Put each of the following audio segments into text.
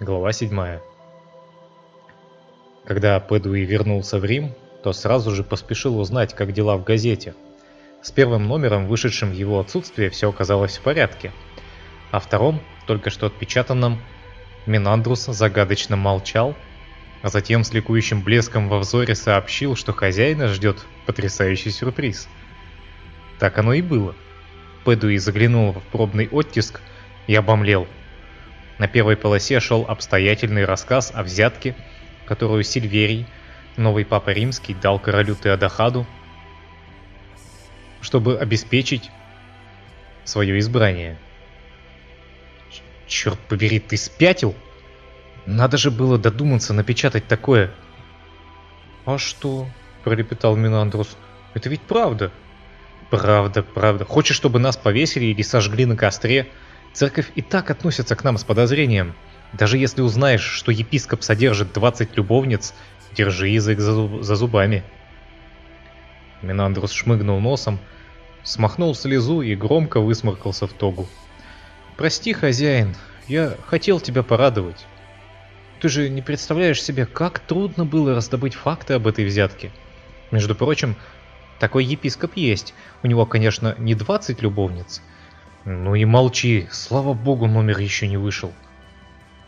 Глава 7. Когда Пэдуи вернулся в Рим, то сразу же поспешил узнать, как дела в газете. С первым номером, вышедшим в его отсутствие, все оказалось в порядке. А втором, только что отпечатанном, Минандрус загадочно молчал, а затем с ликующим блеском во взоре сообщил, что хозяина ждет потрясающий сюрприз. Так оно и было. Пэдуи заглянул в пробный оттиск и обомлел – на первой полосе шел обстоятельный рассказ о взятке, которую Сильверий, новый папа римский, дал королю Теодахаду, чтобы обеспечить свое избрание. Черт побери, ты спятил? Надо же было додуматься напечатать такое. А что? пролепетал Минандрус. Это ведь правда. Правда, правда. Хочешь, чтобы нас повесили или сожгли на костре? Церковь и так относится к нам с подозрением. Даже если узнаешь, что епископ содержит 20 любовниц, держи язык за, зуб за зубами. Минандрус шмыгнул носом, смахнул слезу и громко высморкался в тогу. «Прости, хозяин, я хотел тебя порадовать. Ты же не представляешь себе, как трудно было раздобыть факты об этой взятке. Между прочим, такой епископ есть. У него, конечно, не 20 любовниц, ну и молчи, слава богу, номер еще не вышел.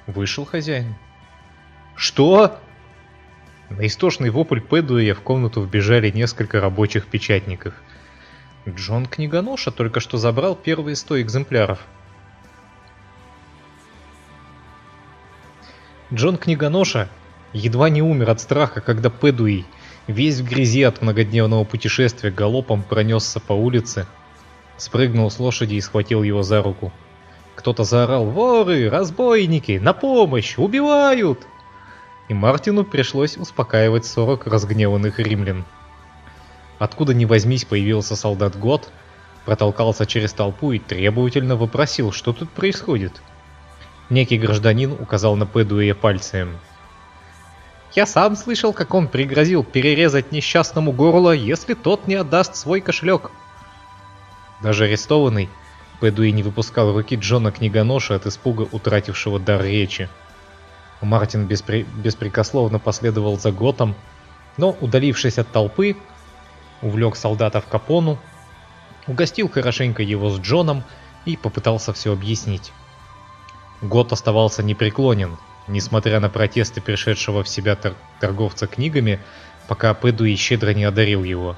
Вышел хозяин. Что? На истошный вопль Пэдуэя в комнату вбежали несколько рабочих печатников. Джон Книгоноша только что забрал первые сто экземпляров. Джон Книгоноша едва не умер от страха, когда Пэдуи, весь в грязи от многодневного путешествия, галопом пронесся по улице, спрыгнул с лошади и схватил его за руку. Кто-то заорал «Воры! Разбойники! На помощь! Убивают!» И Мартину пришлось успокаивать сорок разгневанных римлян. Откуда ни возьмись появился солдат Год, протолкался через толпу и требовательно вопросил, что тут происходит. Некий гражданин указал на Пэдуэя пальцем. «Я сам слышал, как он пригрозил перерезать несчастному горло, если тот не отдаст свой кошелек». Даже арестованный, Пэдуи не выпускал руки Джона Книгоноша от испуга утратившего дар речи. Мартин беспре... беспрекословно последовал за Готом, но, удалившись от толпы, увлек солдата в капону, угостил хорошенько его с Джоном и попытался все объяснить. Гот оставался непреклонен, несмотря на протесты пришедшего в себя тор торговца книгами, пока Пэдуи щедро не одарил его.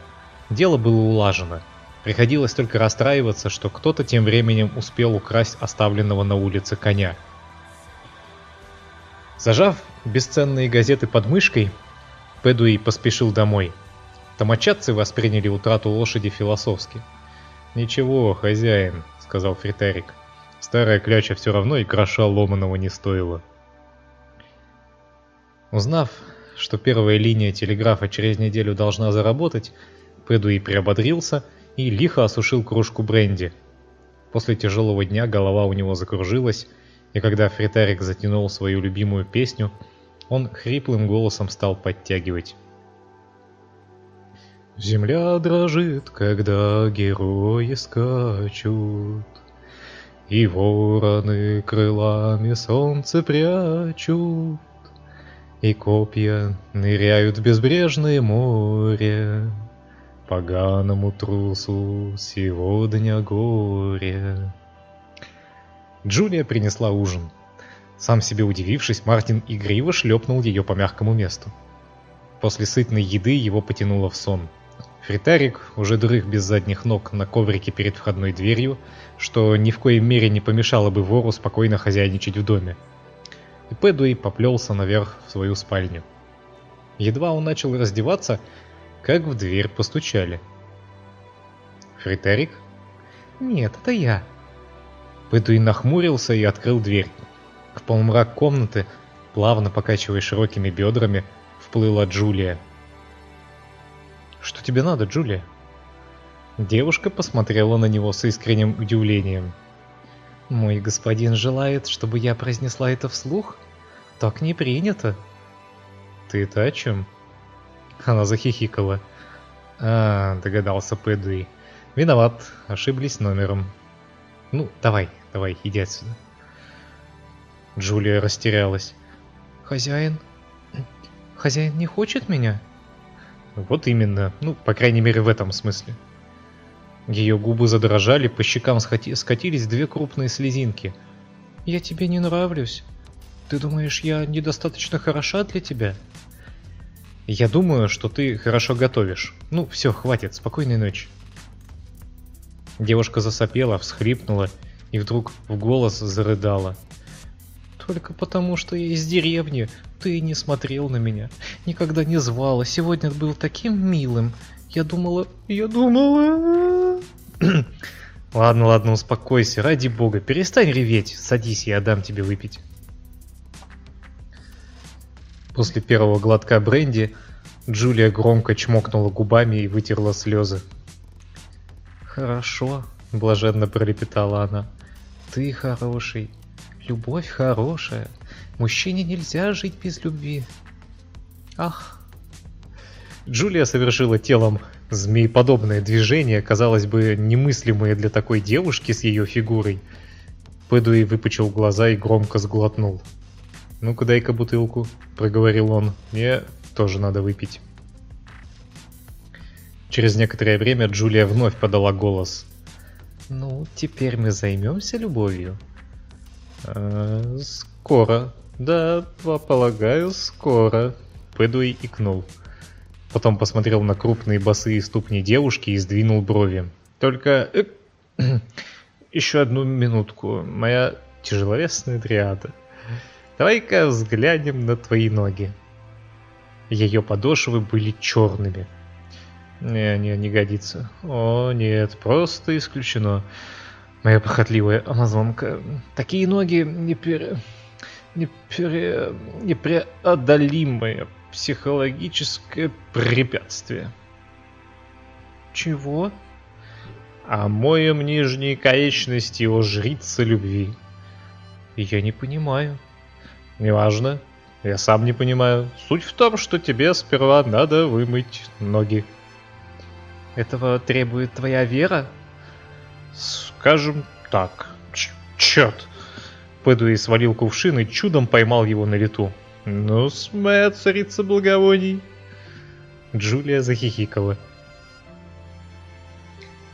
Дело было улажено — Приходилось только расстраиваться, что кто-то тем временем успел украсть оставленного на улице коня. Зажав бесценные газеты под мышкой, Пэдуи поспешил домой. Томачатцы восприняли утрату лошади философски. «Ничего, хозяин», — сказал Фритарик. «Старая кляча все равно и гроша ломаного не стоила». Узнав, что первая линия телеграфа через неделю должна заработать, Пэдуи приободрился и лихо осушил кружку бренди. После тяжелого дня голова у него закружилась, и когда Фритарик затянул свою любимую песню, он хриплым голосом стал подтягивать. Земля дрожит, когда герои скачут, И вороны крылами солнце прячут, И копья ныряют в безбрежное море. Поганому трусу сегодня горе. Джулия принесла ужин. Сам себе удивившись, Мартин игриво шлепнул ее по мягкому месту. После сытной еды его потянуло в сон. Фритарик уже дрых без задних ног на коврике перед входной дверью, что ни в коей мере не помешало бы вору спокойно хозяйничать в доме. И Пэдуэй поплелся наверх в свою спальню. Едва он начал раздеваться, как в дверь постучали. «Фритерик?» «Нет, это я». Пэтуи нахмурился и открыл дверь. В полумрак комнаты, плавно покачивая широкими бедрами, вплыла Джулия. «Что тебе надо, Джулия?» Девушка посмотрела на него с искренним удивлением. «Мой господин желает, чтобы я произнесла это вслух? Так не принято». «Ты-то о чем?» Она захихикала. А, догадался Пэдуи. Виноват, ошиблись номером. Ну, давай, давай, иди отсюда. Джулия растерялась. «Хозяин? Хозяин не хочет меня?» Вот именно, ну, по крайней мере в этом смысле. Ее губы задрожали, по щекам скатились две крупные слезинки. «Я тебе не нравлюсь. Ты думаешь, я недостаточно хороша для тебя?» «Я думаю, что ты хорошо готовишь. Ну, все, хватит, спокойной ночи». Девушка засопела, всхлипнула и вдруг в голос зарыдала. «Только потому, что я из деревни, ты не смотрел на меня, никогда не звала, сегодня был таким милым. Я думала... Я думала...» Ладно, ладно, успокойся, ради бога, перестань реветь, садись, я дам тебе выпить. После первого глотка бренди Джулия громко чмокнула губами и вытерла слезы. «Хорошо», — блаженно пролепетала она. «Ты хороший. Любовь хорошая. Мужчине нельзя жить без любви». «Ах!» Джулия совершила телом змееподобное движение, казалось бы, немыслимое для такой девушки с ее фигурой. Пэдуи выпучил глаза и громко сглотнул. «Ну-ка дай-ка бутылку», — проговорил он. «Мне тоже надо выпить». Через некоторое время Джулия вновь подала голос. «Ну, теперь мы займемся любовью?» «Э, «Скоро. Да, полагаю, скоро», — Пэдуи икнул. Потом посмотрел на крупные босые ступни девушки и сдвинул брови. «Только... Э, еще одну минутку. Моя тяжеловесная триада. Давай-ка взглянем на твои ноги». Ее подошвы были черными. Не, не, не годится. О, нет, просто исключено. Моя похотливая амазонка. Такие ноги не пере... не пере... непреодолимые психологическое препятствие. Чего? Омоем нижние конечности о жрица любви. Я не понимаю. Неважно. Я сам не понимаю. Суть в том, что тебе сперва надо вымыть ноги. Этого требует твоя вера? Скажем так. Ч черт. Пэдуи свалил кувшин и чудом поймал его на лету ну моя царица благовоний!» Джулия захихикала.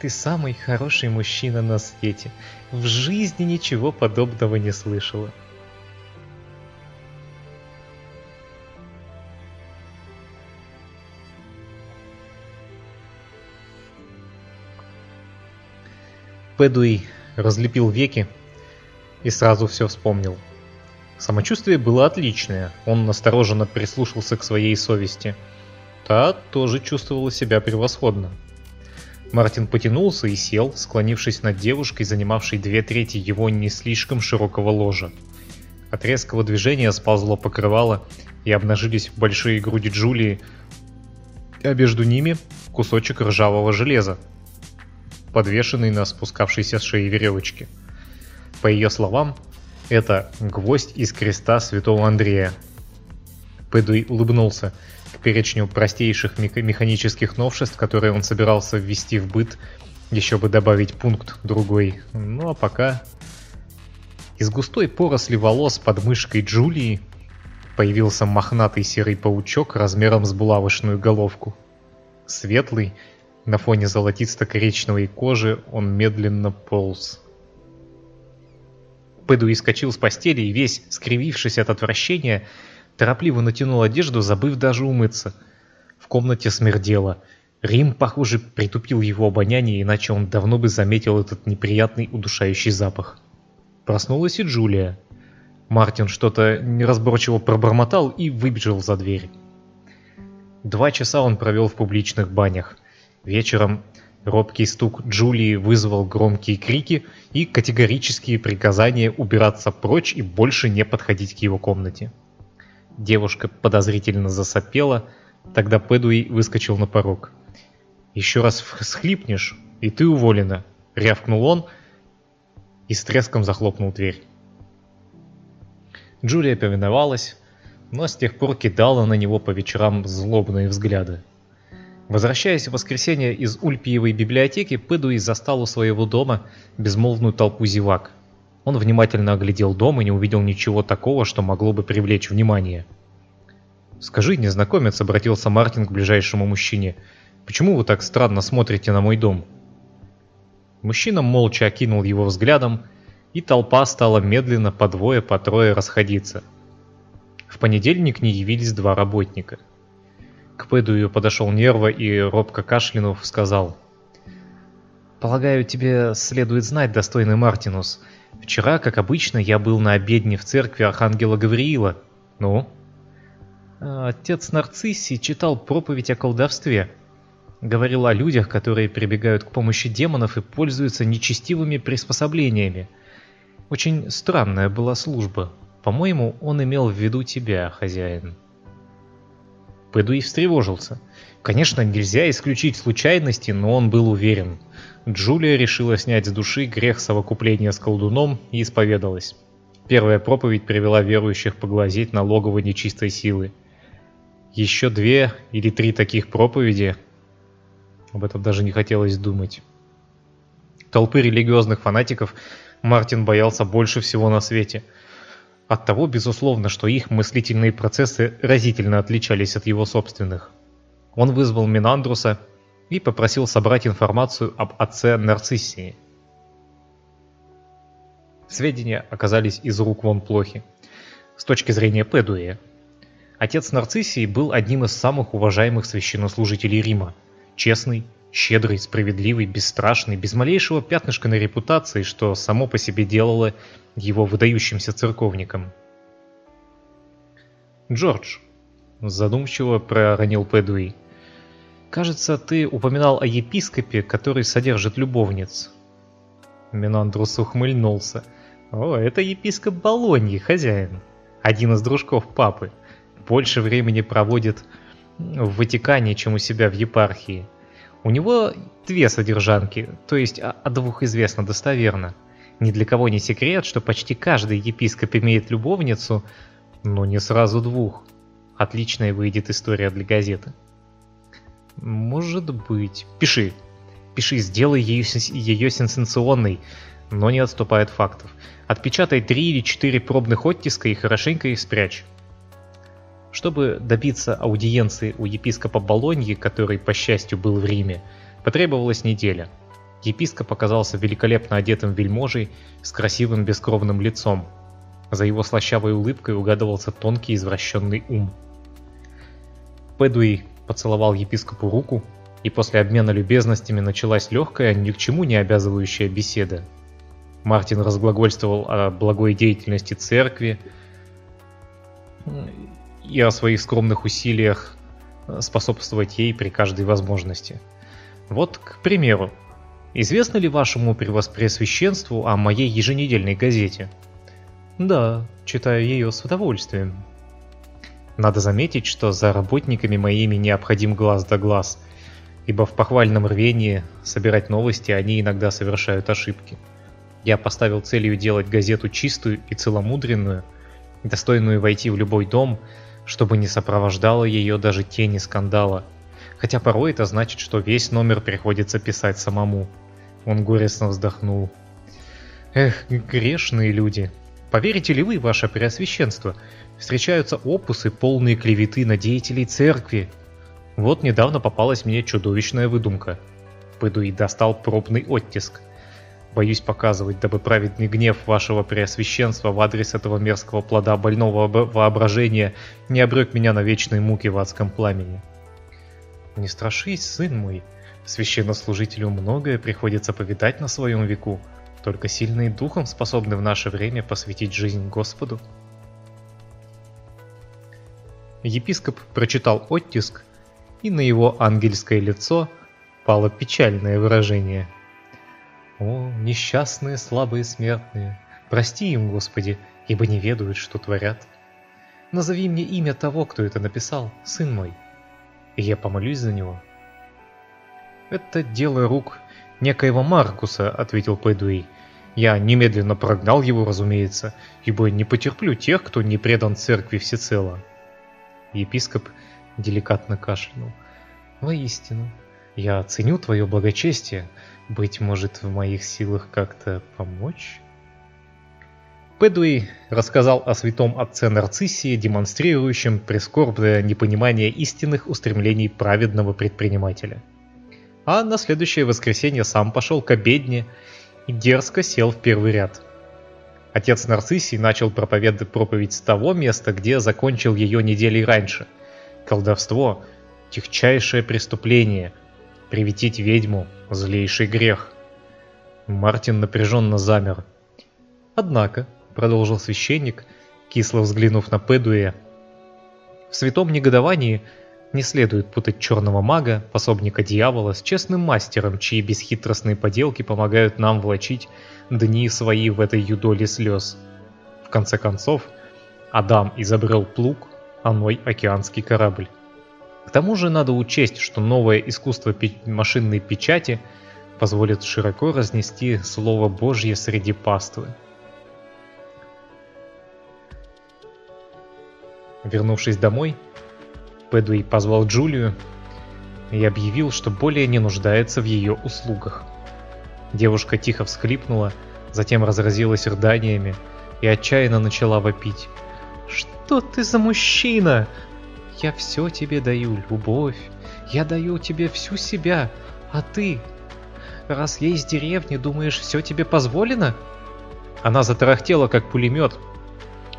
«Ты самый хороший мужчина на свете. В жизни ничего подобного не слышала». Пэдуи разлепил веки и сразу все вспомнил – Самочувствие было отличное, он настороженно прислушался к своей совести. Та тоже чувствовала себя превосходно. Мартин потянулся и сел, склонившись над девушкой, занимавшей две трети его не слишком широкого ложа. От резкого движения сползло покрывало, и обнажились большие груди Джулии, а между ними кусочек ржавого железа, подвешенный на спускавшейся с шеи веревочке. По ее словам, это гвоздь из креста святого Андрея. Пэдуи улыбнулся к перечню простейших механических новшеств, которые он собирался ввести в быт, еще бы добавить пункт другой. Ну а пока... Из густой поросли волос под мышкой Джулии появился мохнатый серый паучок размером с булавочную головку. Светлый, на фоне золотисто-коричневой кожи он медленно полз. Пэдуи скочил с постели и весь, скривившись от отвращения, торопливо натянул одежду, забыв даже умыться. В комнате смердело. Рим, похоже, притупил его обоняние, иначе он давно бы заметил этот неприятный удушающий запах. Проснулась и Джулия. Мартин что-то неразборчиво пробормотал и выбежал за дверь. Два часа он провел в публичных банях. Вечером Робкий стук Джулии вызвал громкие крики и категорические приказания убираться прочь и больше не подходить к его комнате. Девушка подозрительно засопела, тогда Пэдуи выскочил на порог. «Еще раз всхлипнешь, и ты уволена», — рявкнул он и с треском захлопнул дверь. Джулия повиновалась, но с тех пор кидала на него по вечерам злобные взгляды. Возвращаясь в воскресенье из Ульпиевой библиотеки, Пэдуи застал у своего дома безмолвную толпу зевак. Он внимательно оглядел дом и не увидел ничего такого, что могло бы привлечь внимание. «Скажи, незнакомец», — обратился Мартин к ближайшему мужчине, — «почему вы так странно смотрите на мой дом?» Мужчина молча окинул его взглядом, и толпа стала медленно по двое, по трое расходиться. В понедельник не явились два работника. К Пэдую подошел Нерва и, робко кашлянув, сказал — Полагаю, тебе следует знать, достойный Мартинус. Вчера, как обычно, я был на обедне в церкви Архангела Гавриила. Ну? Отец Нарциссий читал проповедь о колдовстве. Говорил о людях, которые прибегают к помощи демонов и пользуются нечестивыми приспособлениями. Очень странная была служба. По-моему, он имел в виду тебя, хозяин. Пэдуи встревожился. Конечно, нельзя исключить случайности, но он был уверен – Джулия решила снять с души грех совокупления с колдуном и исповедалась. Первая проповедь привела верующих поглазеть на логово нечистой силы. Еще две или три таких проповеди, об этом даже не хотелось думать. Толпы религиозных фанатиков Мартин боялся больше всего на свете. От того, безусловно, что их мыслительные процессы разительно отличались от его собственных. Он вызвал Минандруса и попросил собрать информацию об отце Нарциссии. Сведения оказались из рук вон плохи. С точки зрения Педуя, отец Нарциссии был одним из самых уважаемых священнослужителей Рима. Честный, щедрый, справедливый, бесстрашный, без малейшего пятнышка на репутации, что само по себе делало его выдающимся церковником. «Джордж», — задумчиво проронил Пэдуи, — Кажется, ты упоминал о епископе, который содержит любовниц. Менандрус ухмыльнулся. О, это епископ Болоньи, хозяин. Один из дружков папы. Больше времени проводит в Ватикане, чем у себя в епархии. У него две содержанки, то есть о двух известно достоверно. Ни для кого не секрет, что почти каждый епископ имеет любовницу, но не сразу двух. Отличная выйдет история для газеты. Может быть. Пиши. Пиши, сделай ее, ее сенсационной, но не отступай от фактов. Отпечатай три или четыре пробных оттиска и хорошенько их спрячь. Чтобы добиться аудиенции у епископа Болоньи, который, по счастью, был в Риме, потребовалась неделя. Епископ оказался великолепно одетым вельможей с красивым бескровным лицом. За его слащавой улыбкой угадывался тонкий извращенный ум. Пэдуи поцеловал епископу руку, и после обмена любезностями началась легкая, ни к чему не обязывающая беседа. Мартин разглагольствовал о благой деятельности церкви и о своих скромных усилиях способствовать ей при каждой возможности. Вот, к примеру, известно ли вашему превоспреосвященству о моей еженедельной газете? Да, читаю ее с удовольствием. Надо заметить, что за работниками моими необходим глаз да глаз, ибо в похвальном рвении собирать новости они иногда совершают ошибки. Я поставил целью делать газету чистую и целомудренную, достойную войти в любой дом, чтобы не сопровождало ее даже тени скандала. Хотя порой это значит, что весь номер приходится писать самому. Он горестно вздохнул. Эх, грешные люди. Поверите ли вы, ваше преосвященство, встречаются опусы, полные клеветы на деятелей церкви. Вот недавно попалась мне чудовищная выдумка. Пойду и достал пробный оттиск. Боюсь показывать, дабы праведный гнев вашего преосвященства в адрес этого мерзкого плода больного воображения не обрек меня на вечные муки в адском пламени. Не страшись, сын мой. Священнослужителю многое приходится повидать на своем веку. Только сильные духом способны в наше время посвятить жизнь Господу. Епископ прочитал оттиск, и на его ангельское лицо пало печальное выражение. «О, несчастные слабые смертные, прости им, Господи, ибо не ведают, что творят. Назови мне имя того, кто это написал, сын мой, и я помолюсь за него». «Это дело рук некоего Маркуса», — ответил Пэдуэй. «Я немедленно прогнал его, разумеется, ибо не потерплю тех, кто не предан церкви всецело». Епископ деликатно кашлянул. «Воистину, я ценю твое благочестие. Быть может, в моих силах как-то помочь?» Пэдуи рассказал о святом отце Нарциссии, демонстрирующем прискорбное непонимание истинных устремлений праведного предпринимателя. А на следующее воскресенье сам пошел к обедне и дерзко сел в первый ряд. Отец Нарциссий начал проповедовать проповедь с того места, где закончил ее недели раньше. Колдовство – техчайшее преступление, приветить ведьму – злейший грех. Мартин напряженно замер. Однако, продолжил священник, кисло взглянув на Пэдуэ. В святом негодовании не следует путать черного мага, пособника дьявола, с честным мастером, чьи бесхитростные поделки помогают нам влачить дни свои в этой юдоле слез. В конце концов, Адам изобрел плуг, а Ной — океанский корабль. К тому же надо учесть, что новое искусство машинной печати позволит широко разнести Слово Божье среди паствы. Вернувшись домой, Пэдуи позвал Джулию и объявил, что более не нуждается в ее услугах. Девушка тихо всхлипнула, затем разразилась рыданиями и отчаянно начала вопить. «Что ты за мужчина? Я все тебе даю, любовь. Я даю тебе всю себя, а ты... Раз я из деревни, думаешь, все тебе позволено?» Она затарахтела, как пулемет,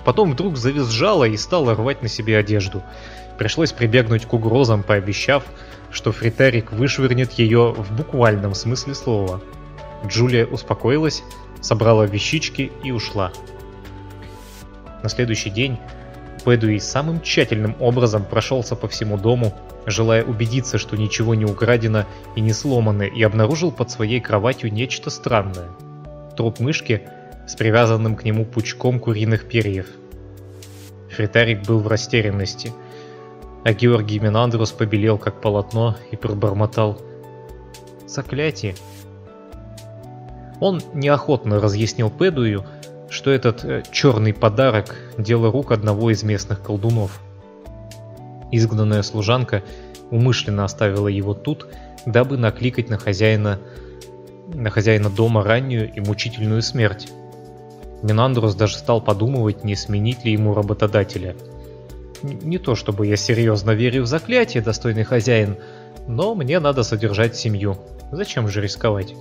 Потом вдруг завизжала и стала рвать на себе одежду. Пришлось прибегнуть к угрозам, пообещав, что Фритарик вышвырнет ее в буквальном смысле слова. Джулия успокоилась, собрала вещички и ушла. На следующий день Пэдуи самым тщательным образом прошелся по всему дому, желая убедиться, что ничего не украдено и не сломано, и обнаружил под своей кроватью нечто странное. Труп мышки — с привязанным к нему пучком куриных перьев. Фритарик был в растерянности, а Георгий Менандрус побелел как полотно и пробормотал «Заклятие!». Он неохотно разъяснил Пэдую, что этот э, черный подарок – дело рук одного из местных колдунов. Изгнанная служанка умышленно оставила его тут, дабы накликать на хозяина, на хозяина дома раннюю и мучительную смерть. Минандрус даже стал подумывать, не сменить ли ему работодателя. Не то чтобы я серьезно верю в заклятие, достойный хозяин, но мне надо содержать семью. Зачем же рисковать?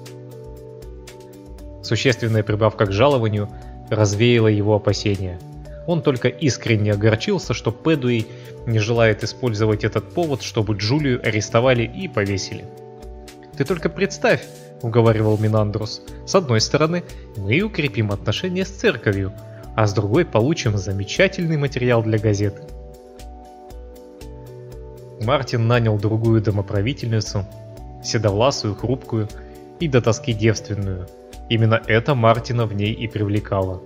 Существенная прибавка к жалованию развеяла его опасения. Он только искренне огорчился, что Пэдуи не желает использовать этот повод, чтобы Джулию арестовали и повесили. Ты только представь, — уговаривал Минандрус. «С одной стороны, мы укрепим отношения с церковью, а с другой получим замечательный материал для газеты». Мартин нанял другую домоправительницу, седовласую, хрупкую и до тоски девственную. Именно это Мартина в ней и привлекало.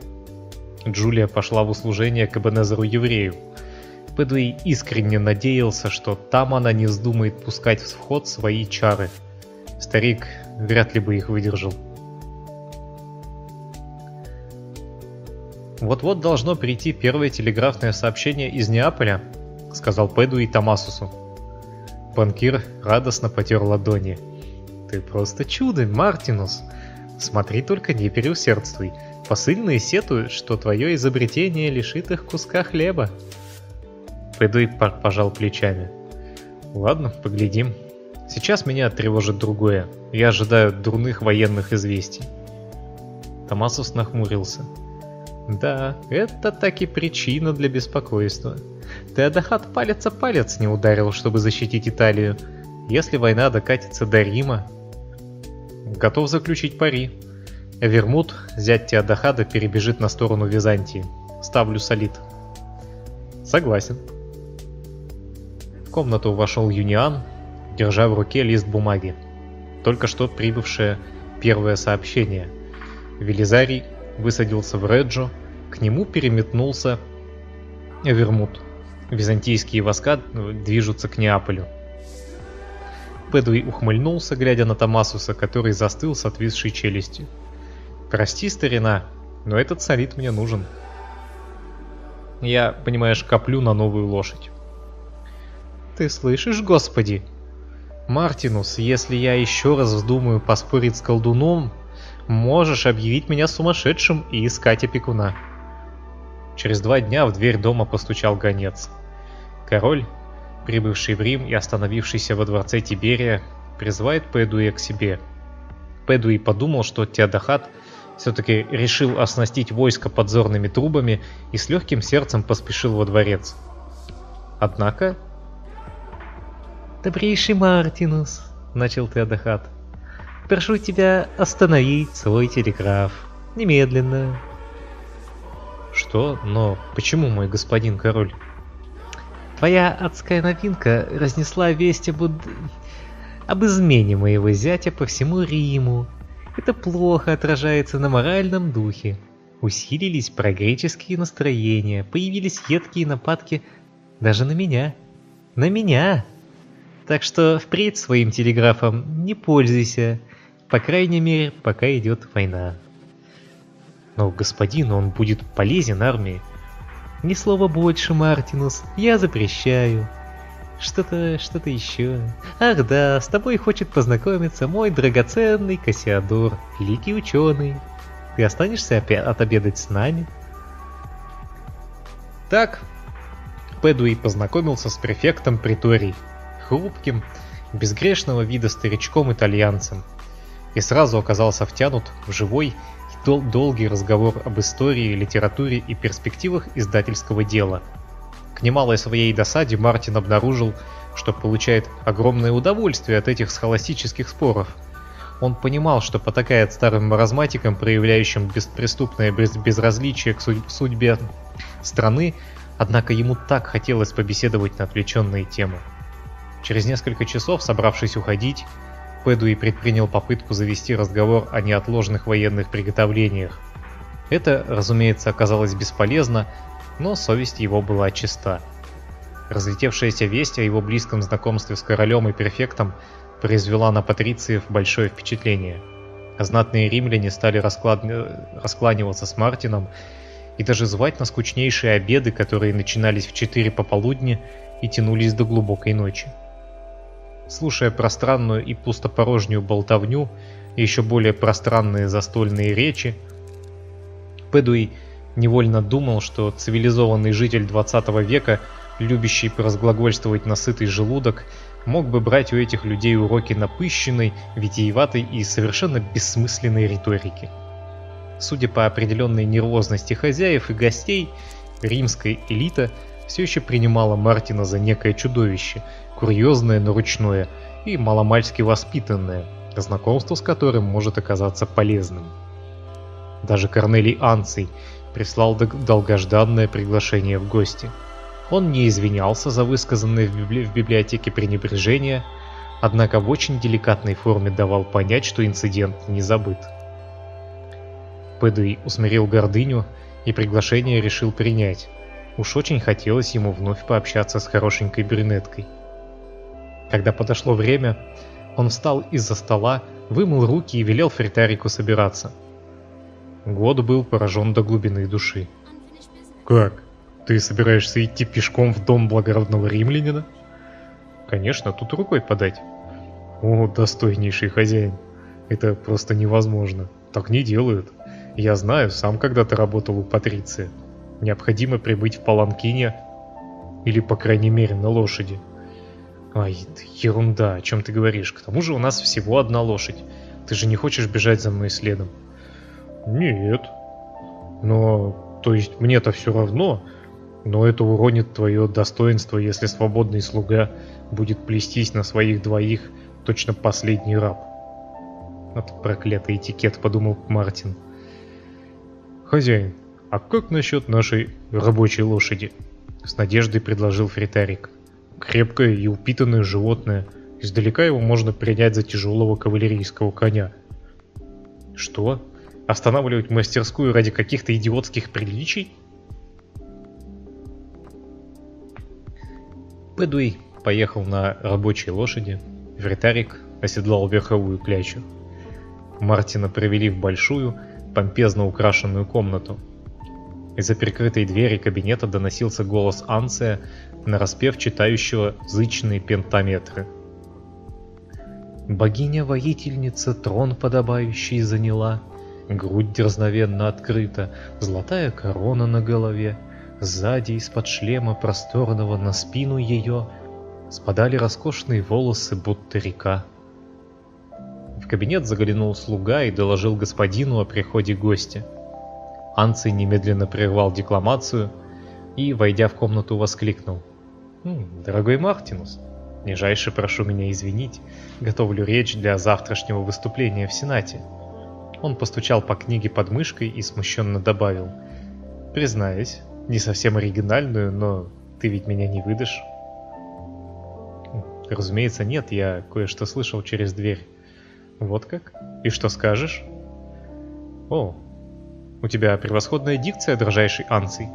Джулия пошла в услужение к Эбенезеру еврею. Пэдуэй искренне надеялся, что там она не вздумает пускать в ход свои чары. Старик вряд ли бы их выдержал. «Вот-вот должно прийти первое телеграфное сообщение из Неаполя», — сказал Педу и Томасусу. Банкир радостно потер ладони. «Ты просто чудо, Мартинус! Смотри только не переусердствуй. Посыльные сетуют, что твое изобретение лишит их куска хлеба». Пэдуи пожал плечами. «Ладно, поглядим». Сейчас меня тревожит другое. Я ожидаю дурных военных известий. Томасус нахмурился. Да, это таки причина для беспокойства. Теодахат палец о палец не ударил, чтобы защитить Италию. Если война докатится до Рима... Готов заключить пари. Вермут, зять Теодахада, перебежит на сторону Византии. Ставлю солид. Согласен. В комнату вошел Юниан, держа в руке лист бумаги. Только что прибывшее первое сообщение. Велизарий высадился в Реджо, к нему переметнулся Вермут. Византийские войска движутся к Неаполю. Пэдуи ухмыльнулся, глядя на Томасуса, который застыл с отвисшей челюстью. «Прости, старина, но этот солид мне нужен. Я, понимаешь, коплю на новую лошадь». «Ты слышишь, господи?» Мартинус, если я еще раз вздумаю поспорить с колдуном, можешь объявить меня сумасшедшим и искать опекуна. Через два дня в дверь дома постучал гонец. Король, прибывший в Рим и остановившийся во дворце Тиберия, призывает Пэдуя к себе. Пэдуи подумал, что Теодахат все-таки решил оснастить войско подзорными трубами и с легким сердцем поспешил во дворец. Однако... «Добрейший Мартинус», — начал Теодахат, — «прошу тебя остановить свой телеграф. Немедленно». «Что? Но почему, мой господин король?» «Твоя адская новинка разнесла весть об, об измене моего зятя по всему Риму. Это плохо отражается на моральном духе. Усилились прогреческие настроения, появились едкие нападки даже на меня. На меня! Так что впредь своим телеграфом не пользуйся, по крайней мере, пока идет война. Но, господин, он будет полезен армии. Ни слова больше, Мартинус, я запрещаю. Что-то, что-то еще. Ах да, с тобой хочет познакомиться мой драгоценный Кассиадор, великий ученый. Ты останешься отобедать с нами? Так, Пэдуи познакомился с префектом приторий, хрупким, безгрешного вида старичком-итальянцем, и сразу оказался втянут в живой дол долгий разговор об истории, литературе и перспективах издательского дела – к немалой своей досаде Мартин обнаружил, что получает огромное удовольствие от этих схоластических споров. Он понимал, что потакает старым маразматикам, проявляющим беспреступное безразличие к судьбе страны, однако ему так хотелось побеседовать на отвлеченные темы. Через несколько часов, собравшись уходить, Пэдуи предпринял попытку завести разговор о неотложных военных приготовлениях. Это, разумеется, оказалось бесполезно, но совесть его была чиста. Разлетевшаяся весть о его близком знакомстве с королем и префектом произвела на патрициев большое впечатление. Знатные римляне стали расклад... раскланиваться с Мартином и даже звать на скучнейшие обеды, которые начинались в 4 пополудни и тянулись до глубокой ночи. Слушая пространную и пустопорожнюю болтовню еще более пространные застольные речи, Пэдуи Невольно думал, что цивилизованный житель 20 века, любящий поразглагольствовать на сытый желудок, мог бы брать у этих людей уроки напыщенной, витиеватой и совершенно бессмысленной риторики. Судя по определенной нервозности хозяев и гостей, римская элита все еще принимала Мартина за некое чудовище, курьезное, но ручное и маломальски воспитанное, знакомство с которым может оказаться полезным. Даже Корнелий Анций, прислал долгожданное приглашение в гости. Он не извинялся за высказанное в, библи в библиотеке пренебрежение, однако в очень деликатной форме давал понять, что инцидент не забыт. Пэдуи усмирил гордыню и приглашение решил принять. Уж очень хотелось ему вновь пообщаться с хорошенькой брюнеткой. Когда подошло время, он встал из-за стола, вымыл руки и велел Фритарику собираться – Год был поражен до глубины души. «Как? Ты собираешься идти пешком в дом благородного римлянина?» «Конечно, тут рукой подать». «О, достойнейший хозяин, это просто невозможно. Так не делают. Я знаю, сам когда-то работал у Патриция. Необходимо прибыть в Паланкине или, по крайней мере, на лошади». «Ай, ерунда, о чем ты говоришь? К тому же у нас всего одна лошадь. Ты же не хочешь бежать за мной следом?» Нет. Но, то есть мне-то все равно, но это уронит твое достоинство, если свободный слуга будет плестись на своих двоих, точно последний раб. Вот проклятый этикет, подумал Мартин. Хозяин, а как насчет нашей рабочей лошади? С надеждой предложил Фритарик. Крепкое и упитанное животное. Издалека его можно принять за тяжелого кавалерийского коня. Что? Останавливать мастерскую ради каких-то идиотских приличий? Пэдуи поехал на рабочей лошади, Вертарик оседлал верховую клячу. Мартина провели в большую, помпезно украшенную комнату. Из-за прикрытой двери кабинета доносился голос Анция, нараспев читающего зычные пентаметры. Богиня-воительница трон подобающий заняла, грудь дерзновенно открыта, золотая корона на голове. Сзади из-под шлема просторного на спину ее спадали роскошные волосы, будто река. В кабинет заглянул слуга и доложил господину о приходе гостя. Анций немедленно прервал декламацию и, войдя в комнату, воскликнул. «Дорогой Мартинус, нижайше прошу меня извинить, готовлю речь для завтрашнего выступления в Сенате». Он постучал по книге под мышкой и смущенно добавил. «Признаюсь, не совсем оригинальную, но ты ведь меня не выдашь?» «Разумеется, нет, я кое-что слышал через дверь». Вот как? И что скажешь? О, у тебя превосходная дикция, дрожайший Анций.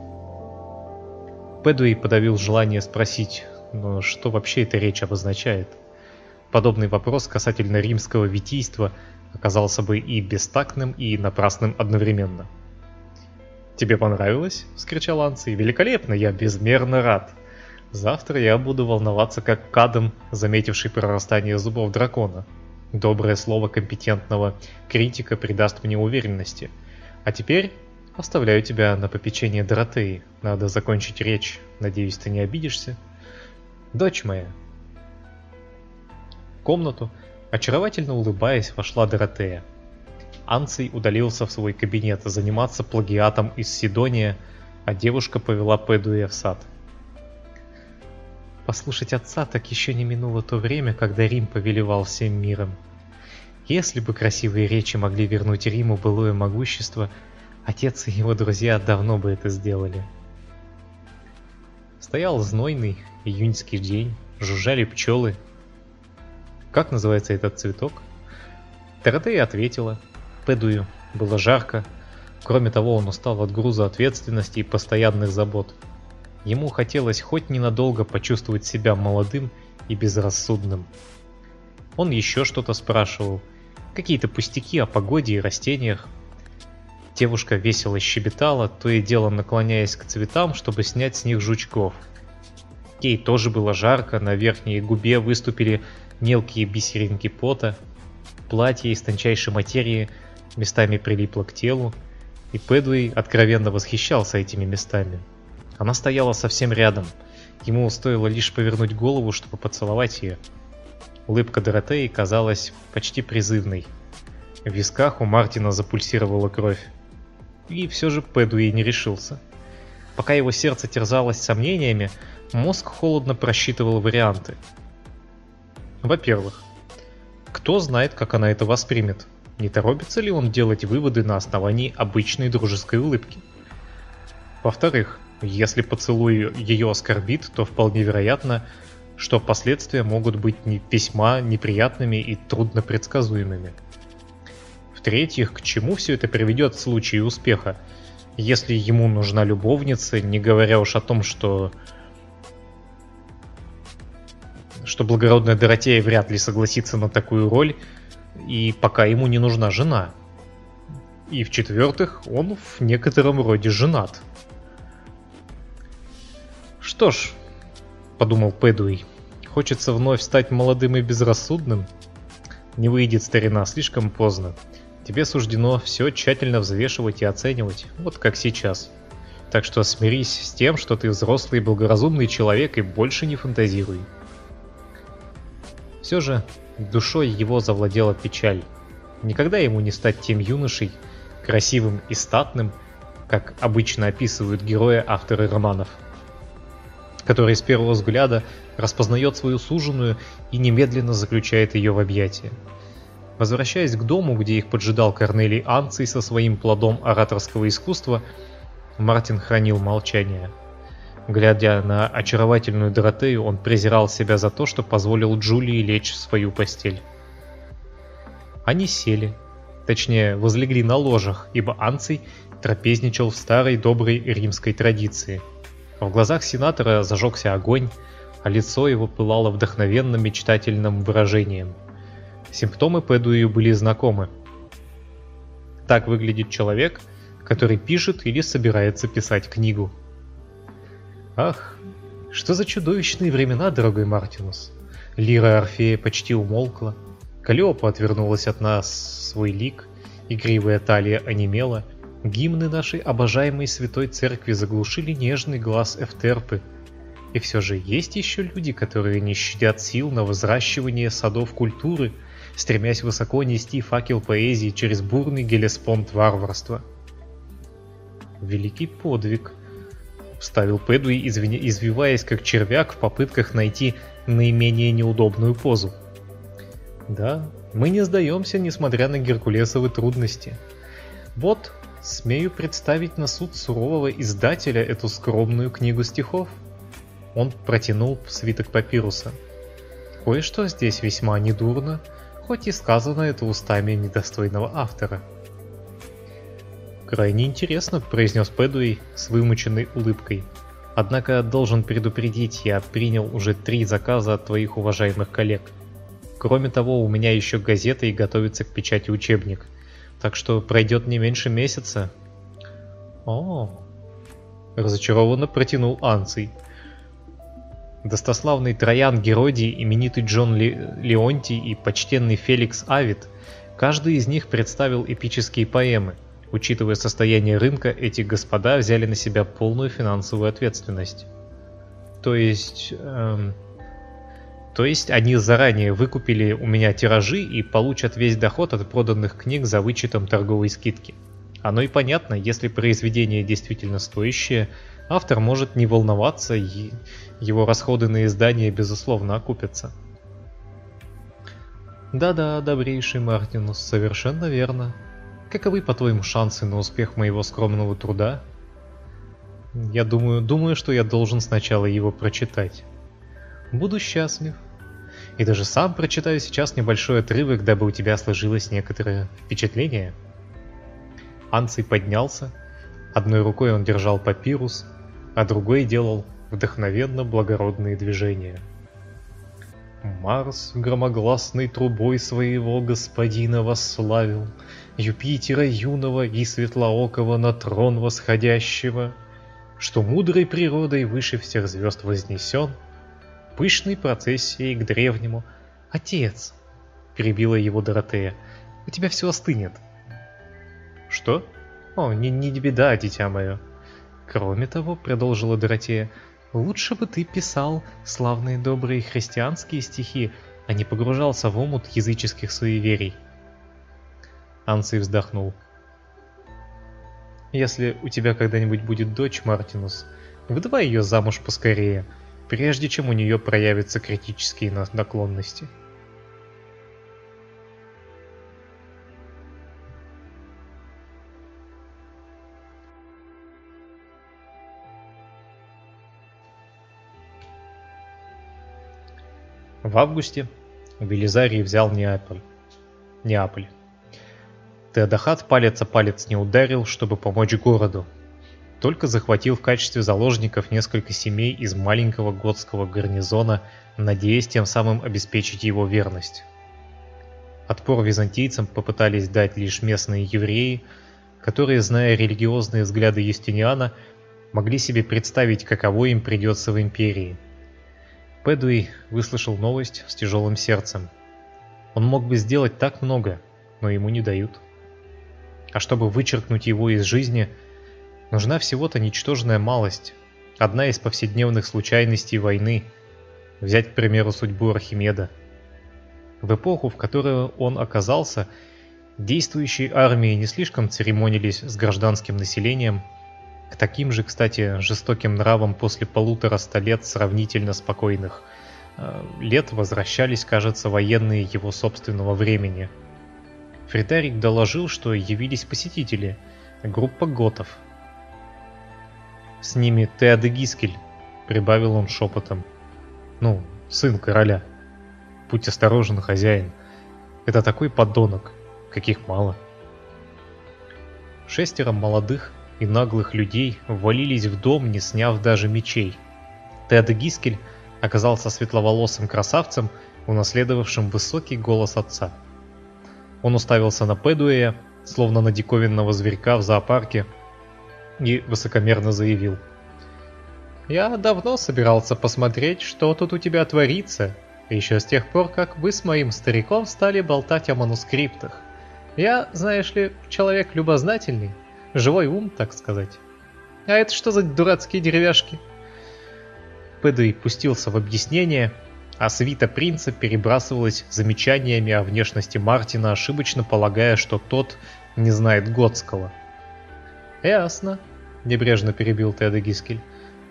Пэдуэй подавил желание спросить, но что вообще эта речь обозначает? Подобный вопрос касательно римского витийства оказался бы и бестактным, и напрасным одновременно. «Тебе понравилось?» — вскричал Анций. «Великолепно, я безмерно рад. Завтра я буду волноваться как кадом, заметивший прорастание зубов дракона. Доброе слово компетентного критика придаст мне уверенности. А теперь оставляю тебя на попечение Доротеи. Надо закончить речь. Надеюсь, ты не обидишься. Дочь моя. В комнату, очаровательно улыбаясь, вошла Доротея. Анций удалился в свой кабинет заниматься плагиатом из Сидония, а девушка повела Пэдуя в сад. Послушать отца так еще не минуло то время, когда Рим повелевал всем миром. Если бы красивые речи могли вернуть Риму былое могущество, отец и его друзья давно бы это сделали. Стоял знойный июньский день, жужжали пчелы. Как называется этот цветок? Таратея ответила. Пэдую было жарко. Кроме того, он устал от груза ответственности и постоянных забот. Ему хотелось хоть ненадолго почувствовать себя молодым и безрассудным. Он еще что-то спрашивал, какие-то пустяки о погоде и растениях. Девушка весело щебетала, то и дело наклоняясь к цветам, чтобы снять с них жучков. Ей тоже было жарко, на верхней губе выступили мелкие бисеринки пота. Платье из тончайшей материи местами прилипло к телу, и Пэдуэй откровенно восхищался этими местами. Она стояла совсем рядом. Ему стоило лишь повернуть голову, чтобы поцеловать ее. Улыбка Доротеи казалась почти призывной. В висках у Мартина запульсировала кровь. И все же Пэдуэй не решился. Пока его сердце терзалось сомнениями, мозг холодно просчитывал варианты. Во-первых, кто знает, как она это воспримет? Не торопится ли он делать выводы на основании обычной дружеской улыбки? Во-вторых, если поцелуй ее оскорбит, то вполне вероятно, что последствия могут быть весьма неприятными и трудно предсказуемыми. В-третьих, к чему все это приведет в случае успеха? Если ему нужна любовница, не говоря уж о том, что что благородная Доротея вряд ли согласится на такую роль, и пока ему не нужна жена. И в-четвертых, он в некотором роде женат. Что ж, подумал Пэдуэй, хочется вновь стать молодым и безрассудным? Не выйдет старина, слишком поздно. Тебе суждено все тщательно взвешивать и оценивать, вот как сейчас. Так что смирись с тем, что ты взрослый и благоразумный человек и больше не фантазируй. Все же душой его завладела печаль. Никогда ему не стать тем юношей, красивым и статным, как обычно описывают герои авторы романов который с первого взгляда распознает свою суженую и немедленно заключает ее в объятия. Возвращаясь к дому, где их поджидал Корнелий Анций со своим плодом ораторского искусства, Мартин хранил молчание. Глядя на очаровательную Доротею, он презирал себя за то, что позволил Джулии лечь в свою постель. Они сели, точнее, возлегли на ложах, ибо Анций трапезничал в старой доброй римской традиции – в глазах сенатора зажегся огонь, а лицо его пылало вдохновенным мечтательным выражением. Симптомы Пэдуи были знакомы. Так выглядит человек, который пишет или собирается писать книгу. Ах, что за чудовищные времена, дорогой Мартинус. Лира Орфея почти умолкла. Калиопа отвернулась от нас свой лик, Игривая талия онемела, гимны нашей обожаемой святой церкви заглушили нежный глаз Эфтерпы. И все же есть еще люди, которые не щадят сил на взращивание садов культуры, стремясь высоко нести факел поэзии через бурный гелеспонд варварства. Великий подвиг, вставил Пэдуи, извиваясь как червяк в попытках найти наименее неудобную позу. Да, мы не сдаемся, несмотря на Геркулесовы трудности. Вот, смею представить на суд сурового издателя эту скромную книгу стихов. Он протянул свиток папируса. Кое-что здесь весьма недурно, хоть и сказано это устами недостойного автора. «Крайне интересно», — произнес Пэдуэй с вымученной улыбкой. «Однако должен предупредить, я принял уже три заказа от твоих уважаемых коллег. Кроме того, у меня еще газета и готовится к печати учебник. Так что пройдет не меньше месяца». «О, разочарованно протянул Анций. Достославный Троян Геродий, именитый Джон Ле Леонтий и почтенный Феликс Авид, каждый из них представил эпические поэмы – Учитывая состояние рынка, эти господа взяли на себя полную финансовую ответственность. То есть... Эм, то есть они заранее выкупили у меня тиражи и получат весь доход от проданных книг за вычетом торговой скидки. Оно и понятно, если произведение действительно стоящее, автор может не волноваться, и его расходы на издание безусловно окупятся. Да-да, добрейший Мартинус, совершенно верно. Каковы, по-твоему, шансы на успех моего скромного труда? Я думаю, думаю, что я должен сначала его прочитать. Буду счастлив. И даже сам прочитаю сейчас небольшой отрывок, дабы у тебя сложилось некоторое впечатление. Анций поднялся. Одной рукой он держал папирус, а другой делал вдохновенно благородные движения. Марс громогласной трубой своего господина восславил, Юпитера юного и светлоокого на трон восходящего, Что мудрой природой выше всех звезд вознесен, Пышной процессией к древнему «Отец!» — перебила его Доротея. «У тебя все остынет». «Что? О, не, не беда, дитя мое». «Кроме того», — продолжила Доротея, — Лучше бы ты писал славные добрые христианские стихи, а не погружался в омут языческих суеверий. Анций вздохнул. Если у тебя когда-нибудь будет дочь, Мартинус, выдавай ее замуж поскорее, прежде чем у нее проявятся критические наклонности. В августе Велизарий взял Неаполь. Неаполь. Теодахат палец о палец не ударил, чтобы помочь городу. Только захватил в качестве заложников несколько семей из маленького готского гарнизона, надеясь тем самым обеспечить его верность. Отпор византийцам попытались дать лишь местные евреи, которые, зная религиозные взгляды Юстиниана, могли себе представить, каково им придется в империи – Пэдуи выслушал новость с тяжелым сердцем. Он мог бы сделать так много, но ему не дают. А чтобы вычеркнуть его из жизни, нужна всего-то ничтожная малость, одна из повседневных случайностей войны. Взять, к примеру, судьбу Архимеда. В эпоху, в которой он оказался, действующие армии не слишком церемонились с гражданским населением – к таким же, кстати, жестоким нравам после полутора ста лет сравнительно спокойных э, лет возвращались, кажется, военные его собственного времени. Фридарик доложил, что явились посетители, группа готов. «С ними Теодегискель», — прибавил он шепотом. «Ну, сын короля. Будь осторожен, хозяин. Это такой подонок, каких мало». Шестеро молодых, и наглых людей ввалились в дом, не сняв даже мечей. Тед Гискель оказался светловолосым красавцем, унаследовавшим высокий голос отца. Он уставился на Пэдуэя, словно на диковинного зверька в зоопарке, и высокомерно заявил. «Я давно собирался посмотреть, что тут у тебя творится, еще с тех пор, как вы с моим стариком стали болтать о манускриптах. Я, знаешь ли, человек любознательный, живой ум, так сказать. А это что за дурацкие деревяшки? Пэдуи пустился в объяснение, а свита принца перебрасывалась замечаниями о внешности Мартина, ошибочно полагая, что тот не знает Готского. «Ясно», — небрежно перебил Теда Гискель.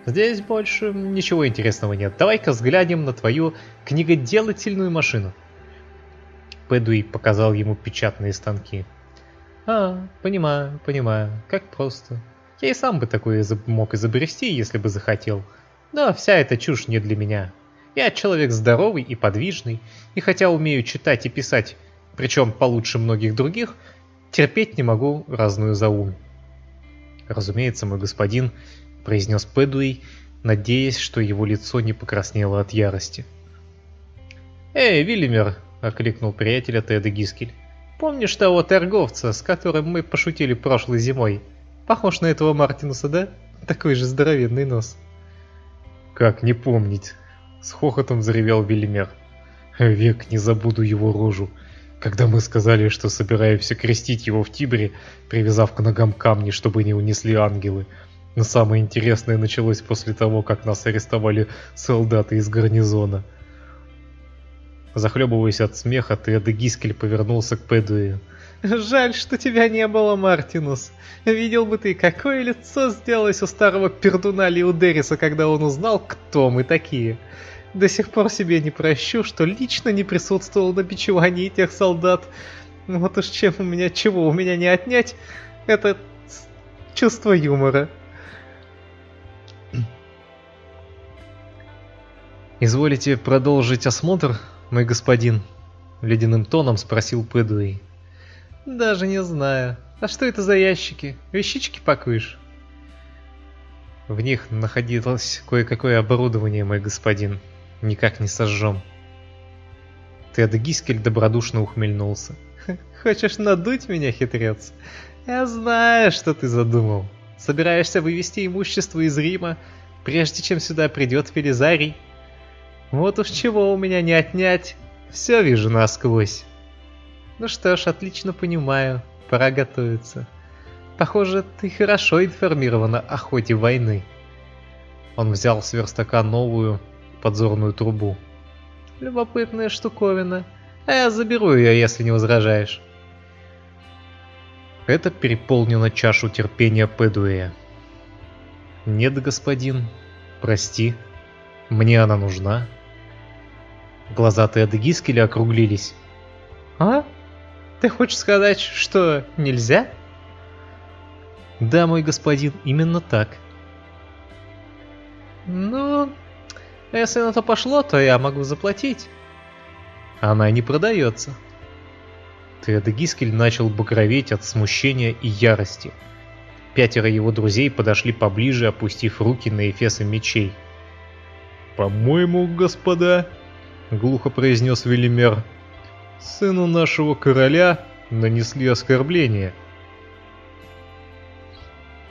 «Здесь больше ничего интересного нет. Давай-ка взглянем на твою книгоделательную машину». Пэдуи показал ему печатные станки. «А, понимаю, понимаю. Как просто. Я и сам бы такое мог изобрести, если бы захотел. Но вся эта чушь не для меня. Я человек здоровый и подвижный, и хотя умею читать и писать, причем получше многих других, терпеть не могу разную заум. Разумеется, мой господин, произнес Пэдуэй, надеясь, что его лицо не покраснело от ярости. «Эй, Вильямер!» — окликнул приятеля Теда Гискель. «Помнишь того торговца, с которым мы пошутили прошлой зимой? Похож на этого Мартинуса, да? Такой же здоровенный нос». «Как не помнить?» — с хохотом заревел Вильямер. «Век не забуду его рожу когда мы сказали, что собираемся крестить его в Тибре, привязав к ногам камни, чтобы не унесли ангелы. Но самое интересное началось после того, как нас арестовали солдаты из гарнизона. Захлебываясь от смеха, Теда Гискель повернулся к Пэдуи. «Жаль, что тебя не было, Мартинус. Видел бы ты, какое лицо сделалось у старого пердуна Лиудериса, когда он узнал, кто мы такие. До сих пор себе не прощу, что лично не присутствовал на бичевании тех солдат. Вот уж чем у меня, чего у меня не отнять, это чувство юмора. «Изволите продолжить осмотр, мой господин?» — ледяным тоном спросил Пэдуэй. «Даже не знаю. А что это за ящики? Вещички пакуешь?» В них находилось кое-какое оборудование, мой господин никак не сожжем. Тед Гискель добродушно ухмыльнулся. «Хочешь надуть меня, хитрец? Я знаю, что ты задумал. Собираешься вывести имущество из Рима, прежде чем сюда придет Велизарий? Вот уж чего у меня не отнять, все вижу насквозь. Ну что ж, отлично понимаю, пора готовиться. Похоже, ты хорошо информирована о ходе войны». Он взял с верстака новую, подзорную трубу. Любопытная штуковина. А я заберу ее, если не возражаешь. Это переполнено чашу терпения Пэдуэя. Нет, господин, прости, мне она нужна. Глаза Теда Гискеля округлились. А? Ты хочешь сказать, что нельзя? Да, мой господин, именно так. Ну, если на то пошло, то я могу заплатить. Она не продается. Теодегискель начал багроветь от смущения и ярости. Пятеро его друзей подошли поближе, опустив руки на эфесы мечей. «По-моему, господа», — глухо произнес Велимер, — «сыну нашего короля нанесли оскорбление».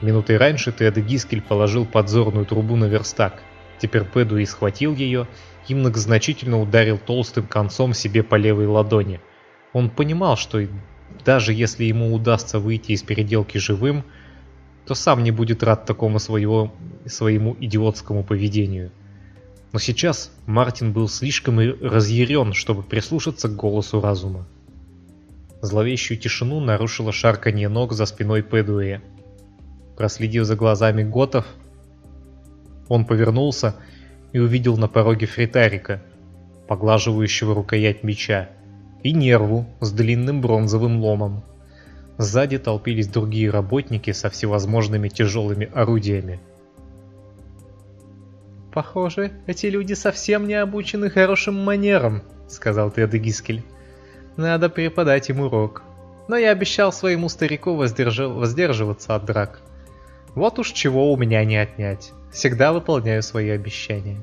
Минутой раньше Теодегискель положил подзорную трубу на верстак. Теперь Пэдуи схватил ее и многозначительно ударил толстым концом себе по левой ладони. Он понимал, что даже если ему удастся выйти из переделки живым, то сам не будет рад такому своего, своему идиотскому поведению. Но сейчас Мартин был слишком разъярен, чтобы прислушаться к голосу разума. Зловещую тишину нарушило шарканье ног за спиной Пэдуэя. Проследив за глазами готов, он повернулся и увидел на пороге фритарика, поглаживающего рукоять меча, и нерву с длинным бронзовым ломом. Сзади толпились другие работники со всевозможными тяжелыми орудиями. «Похоже, эти люди совсем не обучены хорошим манерам», — сказал Тедегискель. «Надо преподать им урок. Но я обещал своему старику воздержав... воздерживаться от драк. Вот уж чего у меня не отнять. Всегда выполняю свои обещания.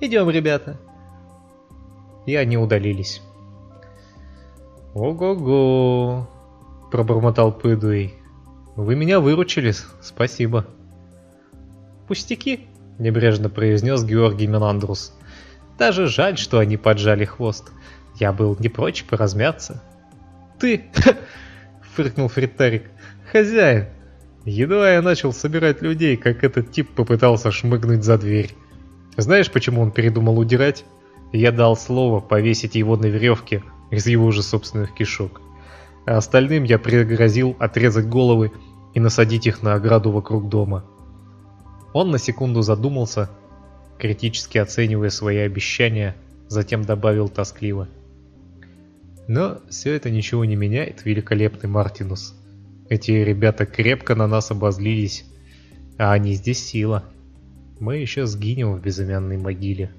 Идем, ребята. И они удалились. «Ого-го!» – пробормотал Пэдуэй. «Вы меня выручили, спасибо». «Пустяки!» – небрежно произнес Георгий Менандрус. «Даже жаль, что они поджали хвост. Я был не прочь поразмяться». «Ты! — фыркнул Фритарик. «Хозяин!» Едва я начал собирать людей, как этот тип попытался шмыгнуть за дверь. Знаешь, почему он передумал удирать? Я дал слово повесить его на веревке из его же собственных кишок. А остальным я пригрозил отрезать головы и насадить их на ограду вокруг дома. Он на секунду задумался, критически оценивая свои обещания, затем добавил тоскливо. Но все это ничего не меняет, великолепный Мартинус. Эти ребята крепко на нас обозлились, а они здесь сила. Мы еще сгинем в безымянной могиле.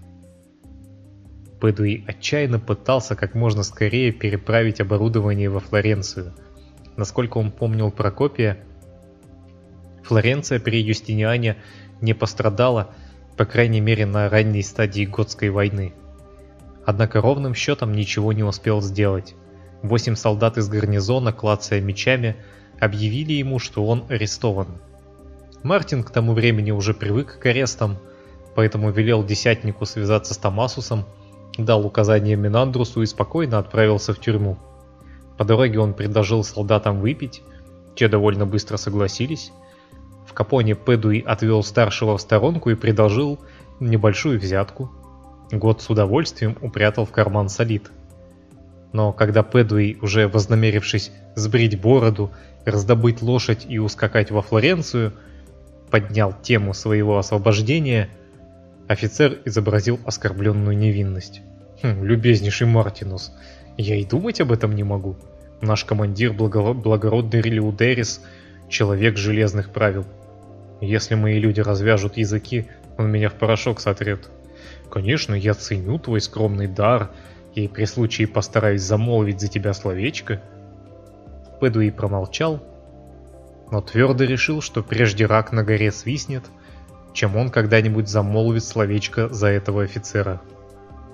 Пэдуи отчаянно пытался как можно скорее переправить оборудование во Флоренцию. Насколько он помнил Прокопия, Флоренция при Юстиниане не пострадала, по крайней мере на ранней стадии Готской войны. Однако ровным счетом ничего не успел сделать. Восемь солдат из гарнизона, клацая мечами, объявили ему, что он арестован. Мартин к тому времени уже привык к арестам, поэтому велел десятнику связаться с Томасусом, дал указание Минандрусу и спокойно отправился в тюрьму. По дороге он предложил солдатам выпить, те довольно быстро согласились. В Капоне Пэдуи отвел старшего в сторонку и предложил небольшую взятку. Год с удовольствием упрятал в карман солид. Но когда Пэдуи, уже вознамерившись сбрить бороду, раздобыть лошадь и ускакать во Флоренцию, поднял тему своего освобождения, офицер изобразил оскорбленную невинность. Хм, любезнейший Мартинус, я и думать об этом не могу. Наш командир благо благородный Релиудерис, человек железных правил. Если мои люди развяжут языки, он меня в порошок сотрет. Конечно, я ценю твой скромный дар и при случае постараюсь замолвить за тебя словечко. Пэдуи промолчал, но твердо решил, что прежде рак на горе свистнет, чем он когда-нибудь замолвит словечко за этого офицера.